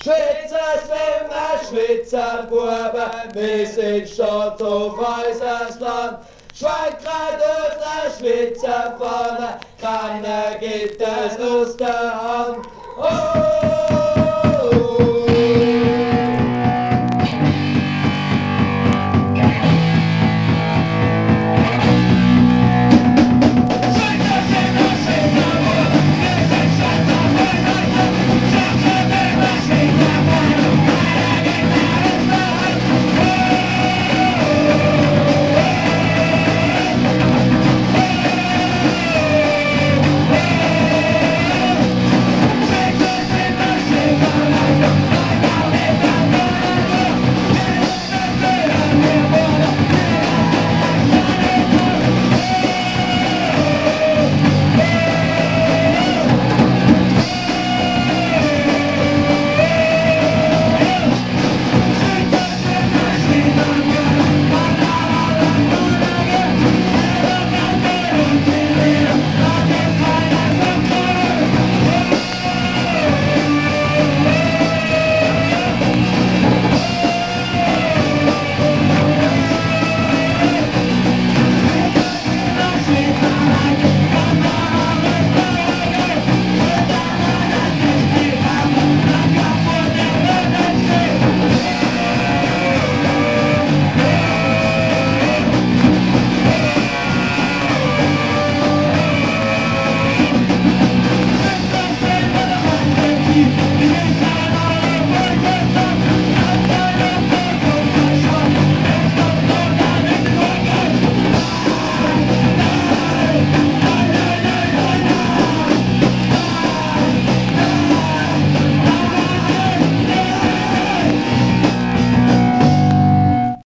Schweizer Schwimmer, Schweizer Buben, wir sind stolz auf unser Land. Schweigt grad auf der Schweizer Fahne, keiner gibt es der Hand.